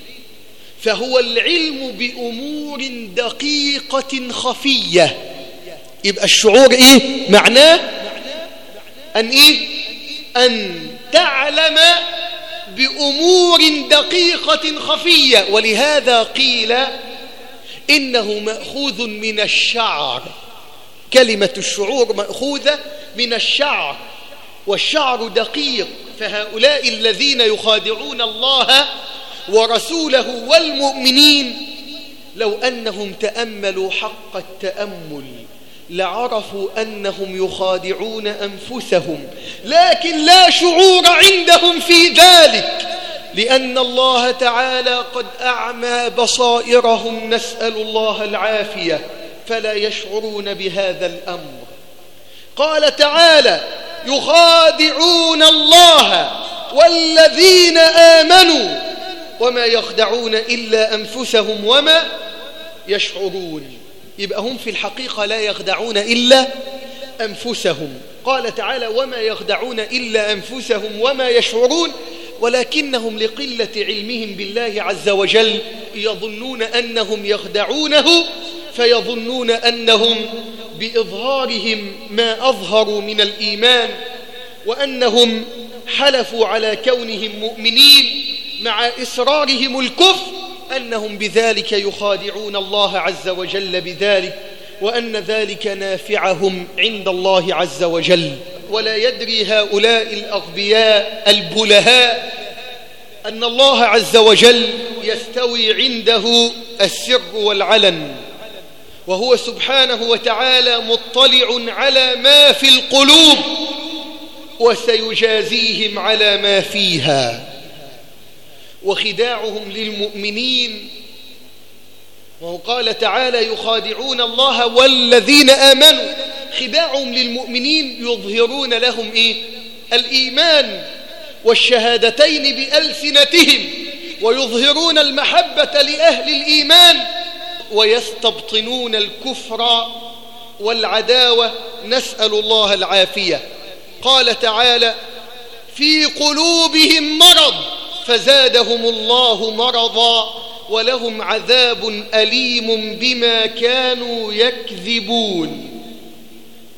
فهو العلم بأمور دقيقة خفية. يبقى الشعور إيه؟ معناه أن إيه؟ أن تعلم بأمور دقيقة خفية. ولهذا قيل إنه مأخوذ من الشعر. كلمة الشعور مأخوذة من الشعر. والشعر دقيق. فهؤلاء الذين يخادعون الله ورسوله والمؤمنين لو أنهم تأملوا حق التأمل لعرفوا أنهم يخادعون أنفسهم لكن لا شعور عندهم في ذلك لأن الله تعالى قد أعمى بصائرهم نسأل الله العافية فلا يشعرون بهذا الأمر. قال تعالى يخادعون الله والذين آمنوا وما يخدعون إلا أنفسهم وما يشعرون. يبقى هم في الحقيقة لا يخدعون إلا أنفسهم. قال تعالى وما يخدعون إلا أنفسهم وما يشعرون ولكنهم لقلة علمهم بالله عز وجل يظنون أنهم يخدعونه فيظنون أنهم بإظهارهم ما أظهروا من الإيمان وأنهم حلفوا على كونهم مؤمنين مع إصرارهم الكفر أنهم بذلك يخادعون الله عز وجل بذلك وأن ذلك نافعهم عند الله عز وجل. ولا يدري هؤلاء الأغبياء البلهاء أن الله عز وجل يستوي عنده السر والعلن وهو سبحانه وتعالى مطلع على ما في القلوب وسيجازيهم على ما فيها. وخداعهم للمؤمنين. وهو قال تعالى يخادعون الله والذين آمنوا. خداعهم للمؤمنين يظهرون لهم إيه؟ الإيمان والشهادتين بألسنتهم ويظهرون المحبة لأهل الإيمان ويستبطنون الكفر والعداوة. نسأل الله العافية. قال تعالى في قلوبهم مرض. فزادهم الله مرضا ولهم عذاب أليم بما كانوا يكذبون.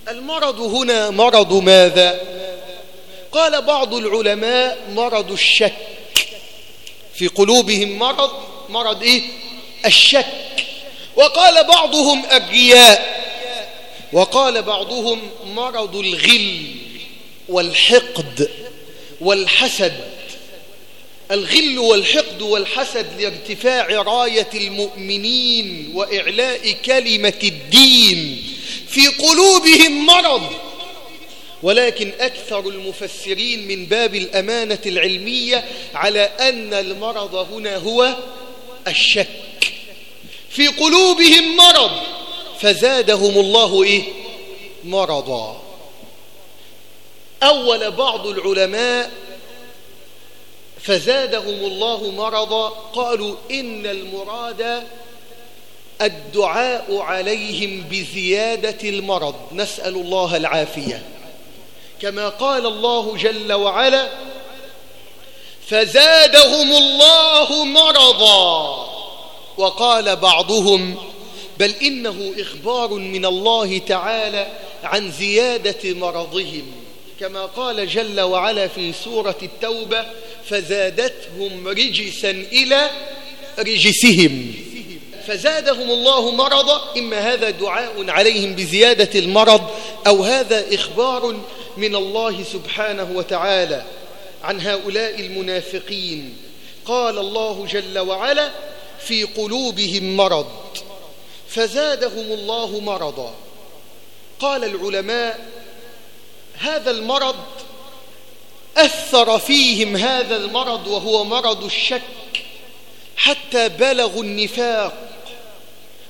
المرض هنا مرض ماذا؟ قال بعض العلماء مرض الشك. في قلوبهم مرض مرض إيه؟ الشك. وقال بعضهم الرياء وقال بعضهم مرض الغل والحقد والحسد. الغل والحقد والحسد لارتفاع راية المؤمنين وإعلاء كلمة الدين في قلوبهم مرض. ولكن أكثر المفسرين من باب الأمانة العلمية على أن المرض هنا هو الشك. في قلوبهم مرض فزادهم الله إيه؟ مرضا. أول بعض العلماء فزادهم الله مرضا قالوا إن المراد الدعاء عليهم بزيادة المرض نسأل الله العافية. كما قال الله جل وعلا فزادهم الله مرضا. وقال بعضهم بل إنه إخبار من الله تعالى عن زيادة مرضهم. كما قال جل وعلا في سورة التوبة فزادتهم رجسا إلى رجسهم. فزادهم الله مرضا إما هذا دعاء عليهم بزيادة المرض أو هذا إخبار من الله سبحانه وتعالى عن هؤلاء المنافقين. قال الله جل وعلا في قلوبهم مرض فزادهم الله مرضا. قال العلماء هذا المرض أثر فيهم هذا المرض وهو مرض الشك حتى بلغوا النفاق.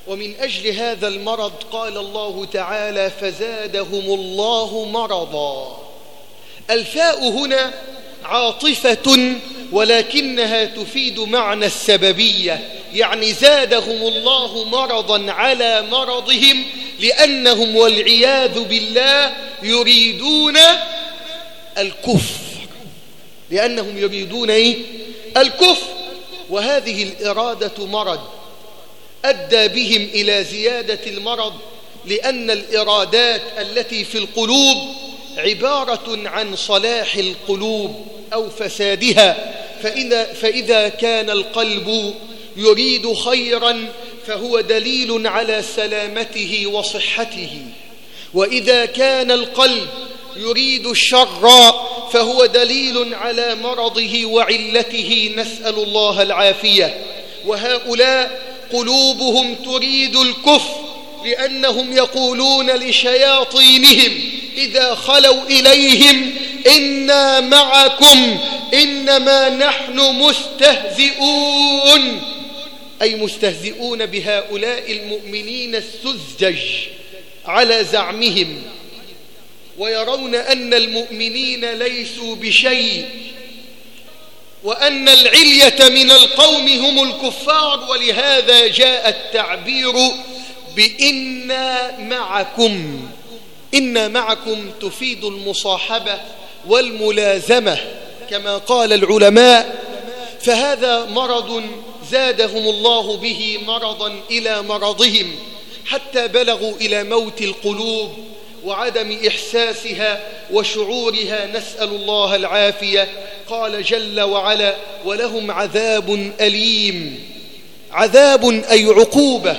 ومن أجل هذا المرض قال الله تعالى فزادهم الله مرضا. الفاء هنا عاطفة ولكنها تفيد معنى السببية يعني زادهم الله مرضا على مرضهم لأنهم والعياذ بالله يريدون الكفر. لأنهم يريدون إيه؟ الكفر. وهذه الإرادة مرض. أدى بهم إلى زيادة المرض لأن الإرادات التي في القلوب عبارة عن صلاح القلوب أو فسادها. فإذا, فإذا كان القلب يريد خيرا فهو دليل على سلامته وصحته. وإذا كان القلب يريد الشر فهو دليل على مرضه وعلته. نسأل الله العافية. وهؤلاء قلوبهم تريد الكفر لأنهم يقولون لشياطينهم إذا خلوا إليهم إنا معكم إنما نحن مستهزئون. أي مستهزئون بهؤلاء المؤمنين السذج على زعمهم ويرون أن المؤمنين ليسوا بشيء وأن العلية من القوم هم الكفار ولهذا جاء التعبير بإنا معكم إنا معكم تفيد المصاحبة والملازمة كما قال العلماء فهذا مرض زادهم الله به مرضا إلى مرضهم حتى بلغوا إلى موت القلوب وعدم إحساسها وشعورها نسأل الله العافية. قال جل وعلا ولهم عذاب أليم. عذاب أي عقوبة.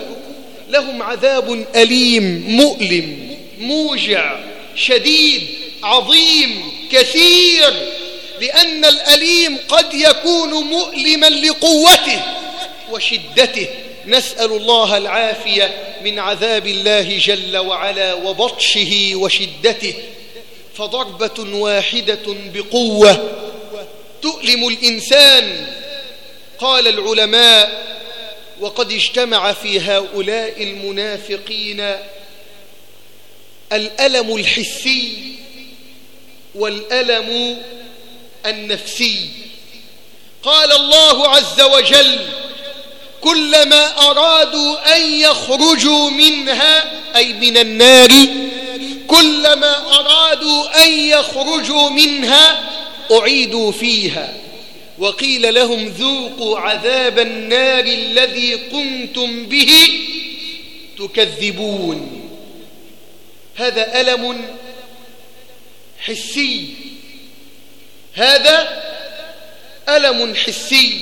لهم عذاب أليم مؤلم موجع شديد عظيم كثير. لأن الأليم قد يكون مؤلما لقوته وشدته. نسأل الله العافية من عذاب الله جل وعلا وبطشه وشدته. فضربة واحدة بقوة تؤلم الإنسان. قال العلماء وقد اجتمع في هؤلاء المنافقين الألم الحسي والألم النفسي. قال الله عز وجل كلما أرادوا أن يخرجوا منها أي من النار كلما أرادوا أن يخرجوا منها أعيدوا فيها وقيل لهم ذوقوا عذاب النار الذي كنتم به تكذبون هذا ألم حسي. هذا ألم حسي.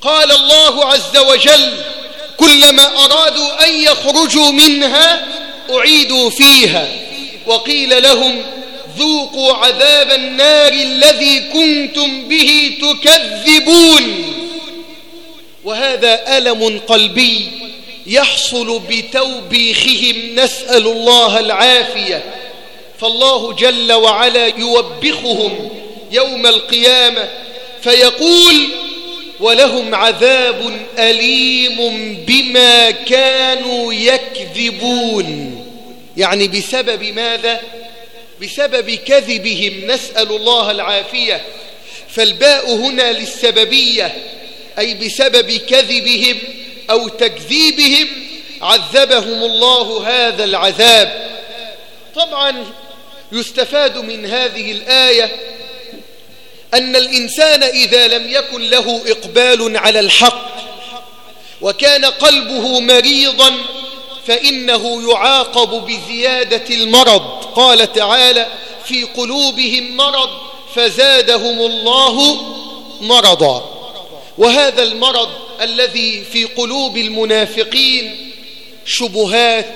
قال الله عز وجل كلما أرادوا أن يخرجوا منها أعيدوا فيها. وقيل لهم ذوقوا عذاب النار الذي كنتم به تكذبون. وهذا ألم قلبي يحصل بتوبيخهم نسأل الله العافية. فالله جل وعلا يوبخهم يوم القيامة فيقول ولهم عذاب أليم بما كانوا يكذبون. يعني بسبب ماذا؟ بسبب كذبهم. نسأل الله العافية. فالباء هنا للسببية أي بسبب كذبهم أو تكذيبهم عذبهم الله هذا العذاب. طبعا يستفاد من هذه الآية أن الإنسان إذا لم يكن له إقبال على الحق وكان قلبه مريضا فإنه يعاقب بزيادة المرض. قال تعالى في قلوبهم مرض فزادهم الله مرضا. وهذا المرض الذي في قلوب المنافقين شبهات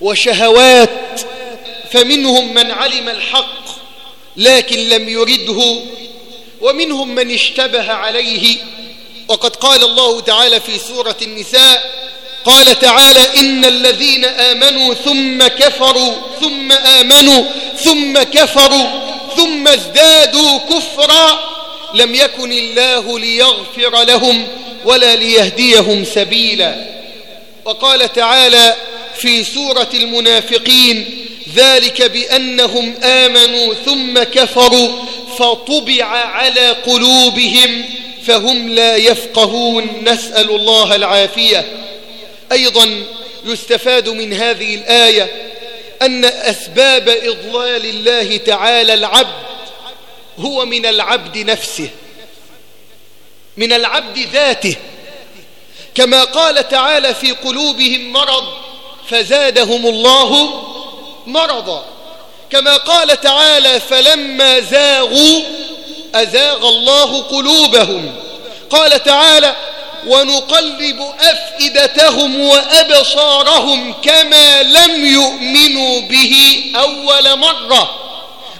وشهوات فمنهم من علم الحق لكن لم يرده ومنهم من اشتبه عليه. وقد قال الله تعالى في سورة النساء قال تعالى إن الذين آمنوا ثم كفروا ثم آمنوا ثم كفروا ثم ازدادوا كفرا لم يكن الله ليغفر لهم ولا ليهديهم سبيلا. وقال تعالى في سورة المنافقين ذلك بأنهم آمنوا ثم كفروا فطبع على قلوبهم فهم لا يفقهون. نسأل الله العافية. أيضا يستفاد من هذه الآية أن أسباب إضلال الله تعالى العبد هو من العبد نفسه من العبد ذاته. كما قال تعالى في قلوبهم مرض فزادهم الله مرضا كما قال تعالى فلما زاغوا أزاغ الله قلوبهم. قال تعالى ونقلب أفئدتهم وأبصارهم كما لم يؤمنوا به أول مرة.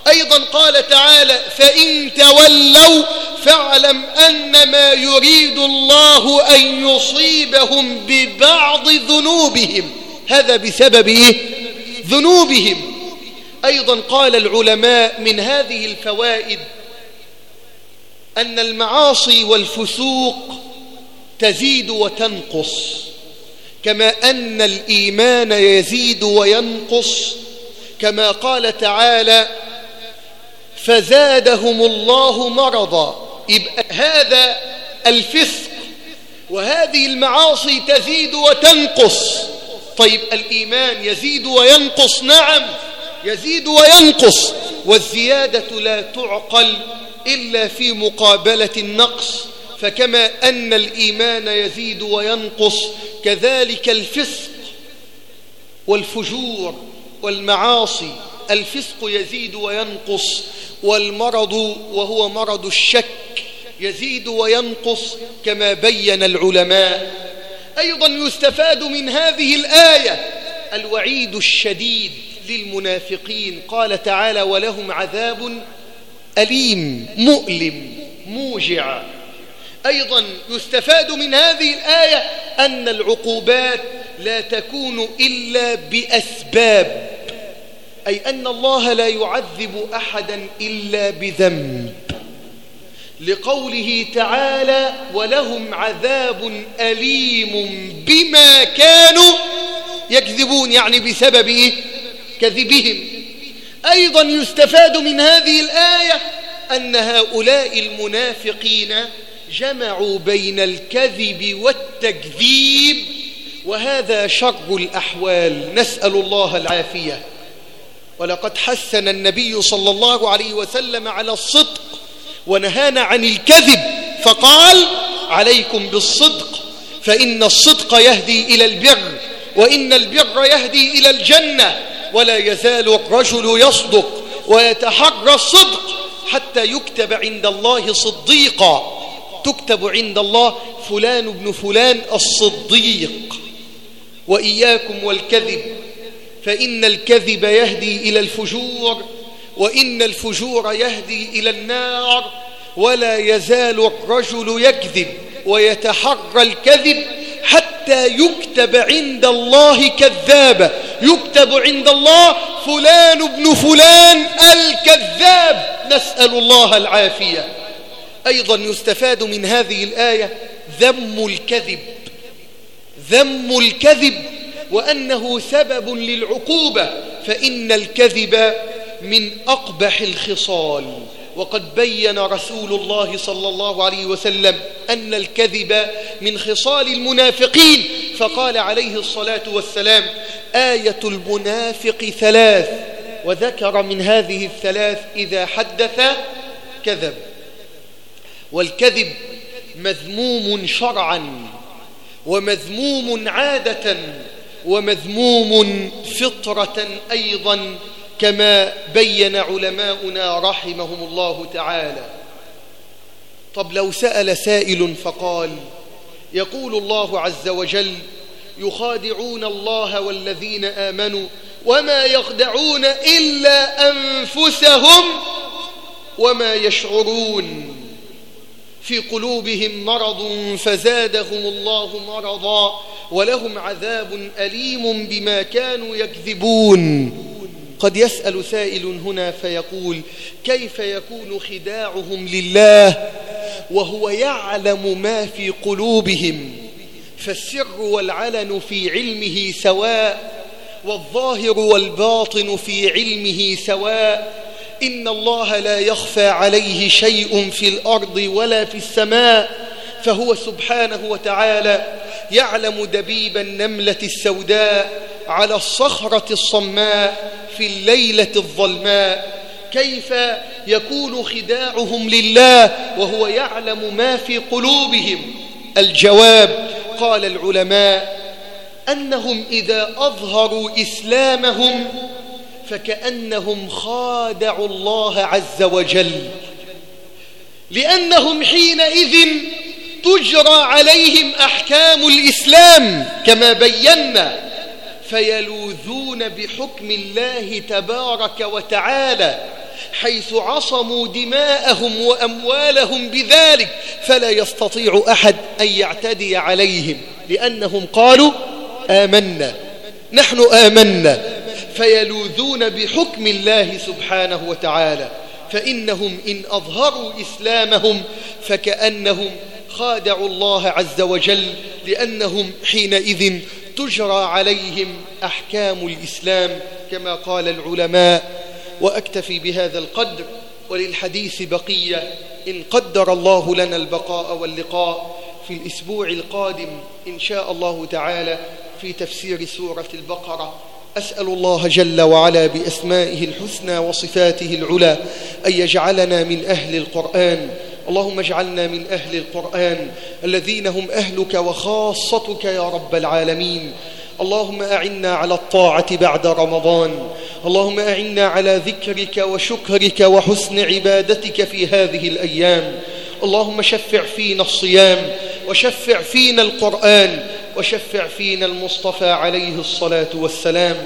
أيضا قال تعالى فإن تولوا فاعلم أنما يريد الله أن يصيبهم ببعض ذنوبهم. هذا بسبب إيه؟ ذنوبهم. أيضا قال العلماء من هذه الفوائد أن المعاصي والفسوق تزيد وتنقص كما أن الإيمان يزيد وينقص كما قال تعالى فزادهم الله مرضا. يبقى هذا الفسق وهذه المعاصي تزيد وتنقص. طيب الإيمان يزيد وينقص نعم يزيد وينقص. والزيادة لا تعقل إلا في مقابلة النقص. فكما أن الإيمان يزيد وينقص كذلك الفسق والفجور والمعاصي. الفسق يزيد وينقص والمرض وهو مرض الشك يزيد وينقص كما بين العلماء. أيضا يستفاد من هذه الآية. الوعيد الشديد للمنافقين. قال تعالى ولهم عذاب أليم مؤلم موجع. أيضا يستفاد من هذه الآية أن العقوبات لا تكون إلا بأسباب. أي أن الله لا يعذب أحدا إلا بذنب. لقوله تعالى ولهم عذاب أليم بما كانوا يكذبون يعني بسبب إيه؟ كذبهم. أيضا يستفاد من هذه الآية أن هؤلاء المنافقين جمعوا بين الكذب والتكذيب وهذا شر الأحوال. نسأل الله العافية. ولقد حسن النبي صلى الله عليه وسلم على الصدق ونهانا عن الكذب فقال عليكم بالصدق فإن الصدق يهدي إلى البر وإن البر يهدي إلى الجنة ولا يزال الرجل يصدق ويتحرى الصدق حتى يكتب عند الله صديقا. تكتب عند الله فلان ابن فلان الصديق. وإياكم والكذب فإن الكذب يهدي إلى الفجور وإن الفجور يهدي إلى النار ولا يزال الرجل يكذب ويتحرى الكذب حتى يكتب عند الله كذابا يكتب عند الله فلان ابن فلان الكذاب. نسأل الله العافية. أيضا يستفاد من هذه الآية ذم الكذب. ذم الكذب وأنه سبب للعقوبة. فإن الكذب من أقبح الخصال. وقد بين رسول الله صلى الله عليه وسلم أن الكذب من خصال المنافقين. فقال عليه الصلاة والسلام آية المنافق ثلاث وذكر من هذه الثلاث إذا حدث كذب. والكذب مذموم شرعا ومذموم عادة ومذموم فطرة أيضا. كما بين علماؤنا رحمهم الله تعالى. طب لو سأل سائل فقال يقول الله عز وجل يخادعون الله والذين آمنوا وما يخدعون إلا أنفسهم وما يشعرون. في قلوبهم مرض فزادهم الله مرضا ولهم عذاب أليم بما كانوا يكذبون. قد يسأل سائل هنا فيقول كيف يكون خداعهم لله وهو يعلم ما في قلوبهم؟ فالسر والعلن في علمه سواء والظاهر والباطن في علمه سواء. إن الله لا يخفى عليه شيء في الأرض ولا في السماء. فهو سبحانه وتعالى يعلم دبيب النملة السوداء على الصخرة الصماء في الليلة الظلماء. كيف يكون خداعهم لله وهو يعلم ما في قلوبهم؟ الجواب قال العلماء أنهم إذا أظهروا إسلامهم فكأنهم خادعوا الله عز وجل. لأنهم حينئذ تجرى عليهم أحكام الإسلام كما بينا. فيلوذون بحكم الله تبارك وتعالى حيث عصموا دماءهم وأموالهم بذلك فلا يستطيع أحد أن يعتدي عليهم لأنهم قالوا آمنا نحن آمنا. فيلوذون بحكم الله سبحانه وتعالى فإنهم إن أظهروا إسلامهم فكأنهم خادعوا الله عز وجل لأنهم حينئذ تجرى عليهم أحكام الإسلام كما قال العلماء وأكتفي بهذا القدر وللحديث بقية إن قدر الله لنا البقاء واللقاء في الأسبوع القادم إن شاء الله تعالى في تفسير سورة البقرة. أسأل الله جل وعلا بأسمائه الحسنى وصفاته العلى أن يجعلنا من أهل القرآن اللهم اجعلنا من أهل القرآن الذين هم أهلك وخاصتك يا رب العالمين. اللهم أعنا على الطاعة بعد رمضان. اللهم أعنا على ذكرك وشكرك وحسن عبادتك في هذه الأيام. اللهم شفع فينا الصيام وشفع فينا القرآن وشفع فينا المصطفى عليه الصلاة والسلام.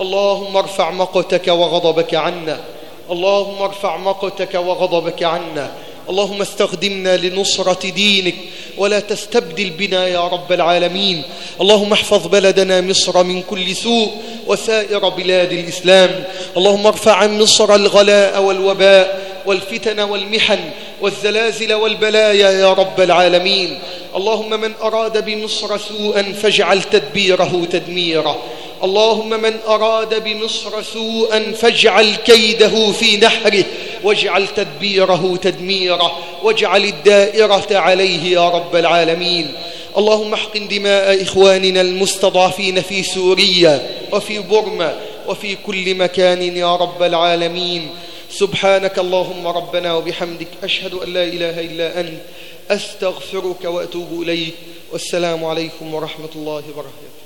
اللهم ارفع مقتك وغضبك عنا. اللهم ارفع مقتك وغضبك عنا. اللهم استخدمنا لنصرة دينك ولا تستبدل بنا يا رب العالمين. اللهم احفظ بلدنا مصر من كل سوء وسائر بلاد الإسلام. اللهم ارفع عن مصر الغلاء والوباء والفتن والمحن والزلازل والبلايا يا رب العالمين. اللهم من أراد بمصر سوءا فاجعل تدبيره تدميره. اللهم من أراد بمصر سوءا فاجعل كيده في نحره واجعل تدبيره تدميره واجعل الدائرة عليه يا رب العالمين. اللهم احقن دماء إخواننا المستضعفين في سوريا وفي برما وفي كل مكان يا رب العالمين. سبحانك اللهم ربنا وبحمدك أشهد أن لا إله إلا أنت أستغفرك وأتوب إليك. والسلام عليكم ورحمة الله وبركاته.